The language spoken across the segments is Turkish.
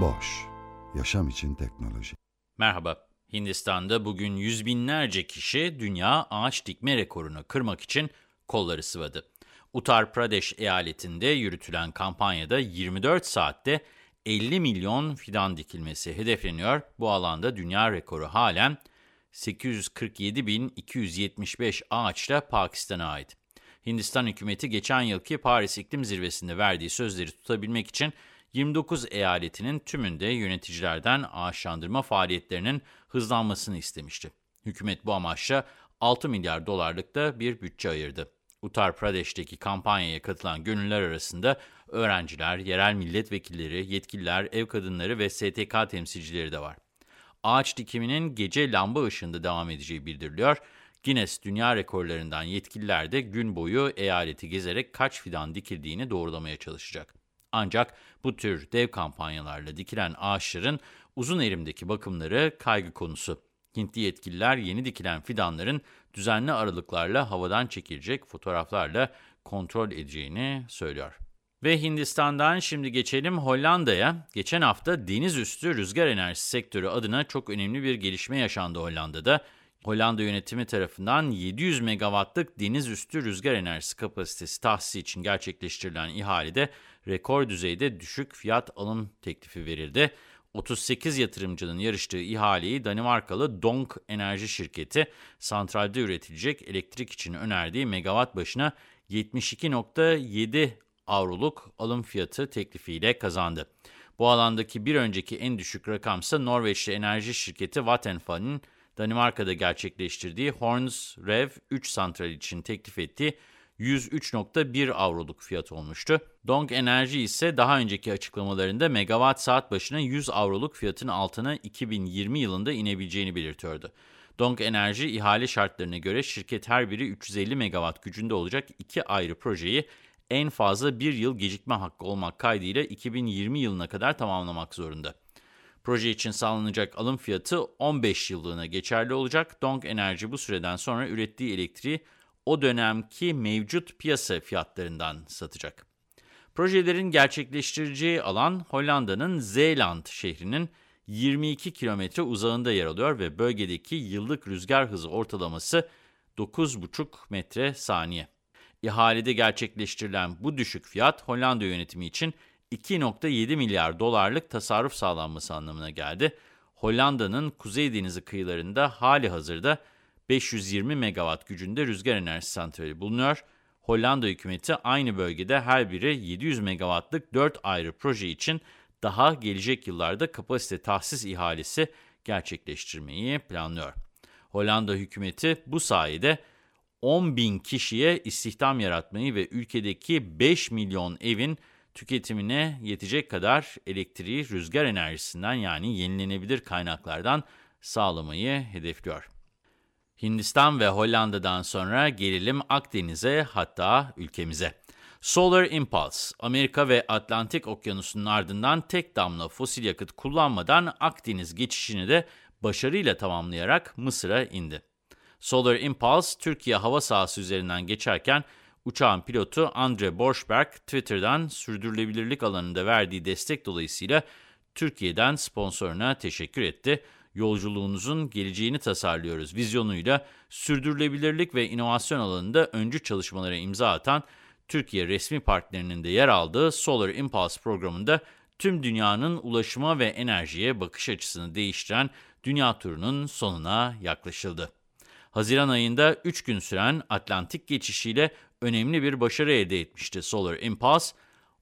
Boş, yaşam için teknoloji. Merhaba, Hindistan'da bugün yüz binlerce kişi dünya ağaç dikme rekorunu kırmak için kolları sıvadı. Uttar Pradesh eyaletinde yürütülen kampanyada 24 saatte 50 milyon fidan dikilmesi hedefleniyor. Bu alanda dünya rekoru halen 847.275 ağaçla Pakistan'a ait. Hindistan hükümeti geçen yılki Paris İklim Zirvesi'nde verdiği sözleri tutabilmek için 29 eyaletinin tümünde yöneticilerden ağaçlandırma faaliyetlerinin hızlanmasını istemişti. Hükümet bu amaçla 6 milyar dolarlık da bir bütçe ayırdı. Uttar Pradesh'teki kampanyaya katılan gönüller arasında öğrenciler, yerel milletvekilleri, yetkililer, ev kadınları ve STK temsilcileri de var. Ağaç dikiminin gece lamba ışığında devam edeceği bildiriliyor. Guinness Dünya Rekorlarından yetkililer de gün boyu eyaleti gezerek kaç fidan dikildiğini doğrulamaya çalışacak. Ancak bu tür dev kampanyalarla dikilen ağaçların uzun erimdeki bakımları kaygı konusu. Hintli yetkililer yeni dikilen fidanların düzenli aralıklarla havadan çekilecek fotoğraflarla kontrol edeceğini söylüyor. Ve Hindistan'dan şimdi geçelim Hollanda'ya. Geçen hafta deniz üstü rüzgar enerjisi sektörü adına çok önemli bir gelişme yaşandı Hollanda'da. Hollanda yönetimi tarafından 700 megawattlık deniz üstü rüzgar enerjisi kapasitesi tahsisi için gerçekleştirilen ihalede rekor düzeyde düşük fiyat alım teklifi verildi. 38 yatırımcının yarıştığı ihaleyi Danimarkalı Donk Enerji Şirketi, santralde üretilecek elektrik için önerdiği megawatt başına 72.7 avroluk alım fiyatı teklifiyle kazandı. Bu alandaki bir önceki en düşük rakamsa Norveçli enerji şirketi Vattenfall'in Danimarka'da gerçekleştirdiği Horns Rev 3 santral için teklif ettiği 103.1 avroluk fiyat olmuştu. Dong Enerji ise daha önceki açıklamalarında megawatt saat başına 100 avroluk fiyatın altına 2020 yılında inebileceğini belirtiyordu. Dong Enerji ihale şartlarına göre şirket her biri 350 megawatt gücünde olacak iki ayrı projeyi en fazla bir yıl gecikme hakkı olmak kaydıyla 2020 yılına kadar tamamlamak zorunda. Proje için sağlanacak alım fiyatı 15 yıllığına geçerli olacak. Dong Enerji bu süreden sonra ürettiği elektriği o dönemki mevcut piyasa fiyatlarından satacak. Projelerin gerçekleştireceği alan Hollanda'nın Zeeland şehrinin 22 kilometre uzağında yer alıyor ve bölgedeki yıllık rüzgar hızı ortalaması 9,5 metre saniye. İhalede gerçekleştirilen bu düşük fiyat Hollanda yönetimi için 2,7 milyar dolarlık tasarruf sağlanması anlamına geldi. Hollanda'nın Kuzey Denizi kıyılarında hali hazırda 520 megawatt gücünde rüzgar enerjisi santrali bulunuyor. Hollanda hükümeti aynı bölgede her biri 700 megawattlık 4 ayrı proje için daha gelecek yıllarda kapasite tahsis ihalesi gerçekleştirmeyi planlıyor. Hollanda hükümeti bu sayede 10 bin kişiye istihdam yaratmayı ve ülkedeki 5 milyon evin tüketimine yetecek kadar elektriği rüzgar enerjisinden yani yenilenebilir kaynaklardan sağlamayı hedefliyor. Hindistan ve Hollanda'dan sonra gelelim Akdeniz'e hatta ülkemize. Solar Impulse, Amerika ve Atlantik Okyanusu'nun ardından tek damla fosil yakıt kullanmadan Akdeniz geçişini de başarıyla tamamlayarak Mısır'a indi. Solar Impulse, Türkiye hava sahası üzerinden geçerken uçağın pilotu Andre Borschberg Twitter'dan sürdürülebilirlik alanında verdiği destek dolayısıyla Türkiye'den sponsoruna teşekkür etti yolculuğunuzun geleceğini tasarlıyoruz vizyonuyla sürdürülebilirlik ve inovasyon alanında öncü çalışmalara imza atan Türkiye resmi partnerinin de yer aldığı Solar Impulse programında tüm dünyanın ulaşıma ve enerjiye bakış açısını değiştiren dünya turunun sonuna yaklaşıldı. Haziran ayında 3 gün süren Atlantik geçişiyle önemli bir başarı elde etmişti Solar Impulse.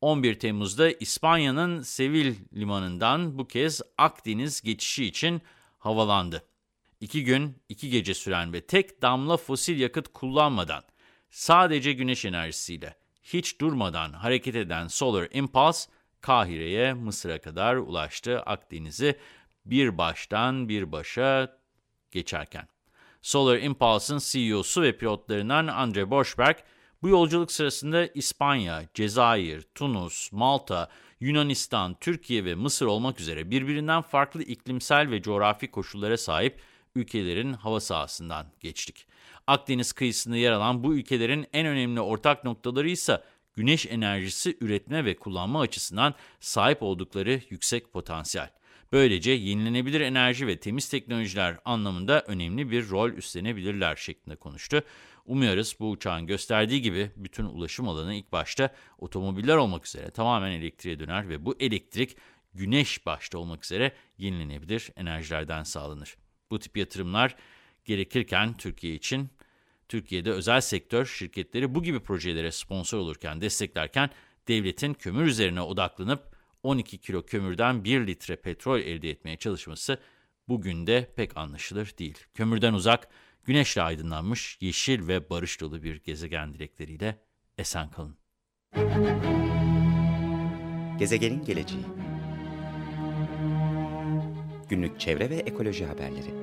11 Temmuz'da İspanya'nın Sevil limanından bu kez Akdeniz geçişi için havalandı. İki gün, iki gece süren ve tek damla fosil yakıt kullanmadan sadece güneş enerjisiyle hiç durmadan hareket eden Solar Impulse, Kahire'ye, Mısır'a kadar ulaştı. Akdeniz'i bir baştan bir başa geçerken. Solar Impulse'ın CEO'su ve pilotlarından Andre Boschberg, bu yolculuk sırasında İspanya, Cezayir, Tunus, Malta, Yunanistan, Türkiye ve Mısır olmak üzere birbirinden farklı iklimsel ve coğrafi koşullara sahip ülkelerin hava sahasından geçtik. Akdeniz kıyısında yer alan bu ülkelerin en önemli ortak noktaları ise güneş enerjisi üretme ve kullanma açısından sahip oldukları yüksek potansiyel. Böylece yenilenebilir enerji ve temiz teknolojiler anlamında önemli bir rol üstlenebilirler şeklinde konuştu. Umuyoruz bu uçağın gösterdiği gibi bütün ulaşım alanı ilk başta otomobiller olmak üzere tamamen elektriğe döner ve bu elektrik güneş başta olmak üzere yenilenebilir enerjilerden sağlanır. Bu tip yatırımlar gerekirken Türkiye için, Türkiye'de özel sektör şirketleri bu gibi projelere sponsor olurken, desteklerken devletin kömür üzerine odaklanıp 12 kilo kömürden 1 litre petrol elde etmeye çalışması bugün de pek anlaşılır değil. Kömürden uzak, güneşle aydınlanmış, yeşil ve barış dolu bir gezegen dilekleriyle esen kalın. Gezegenin geleceği Günlük çevre ve ekoloji haberleri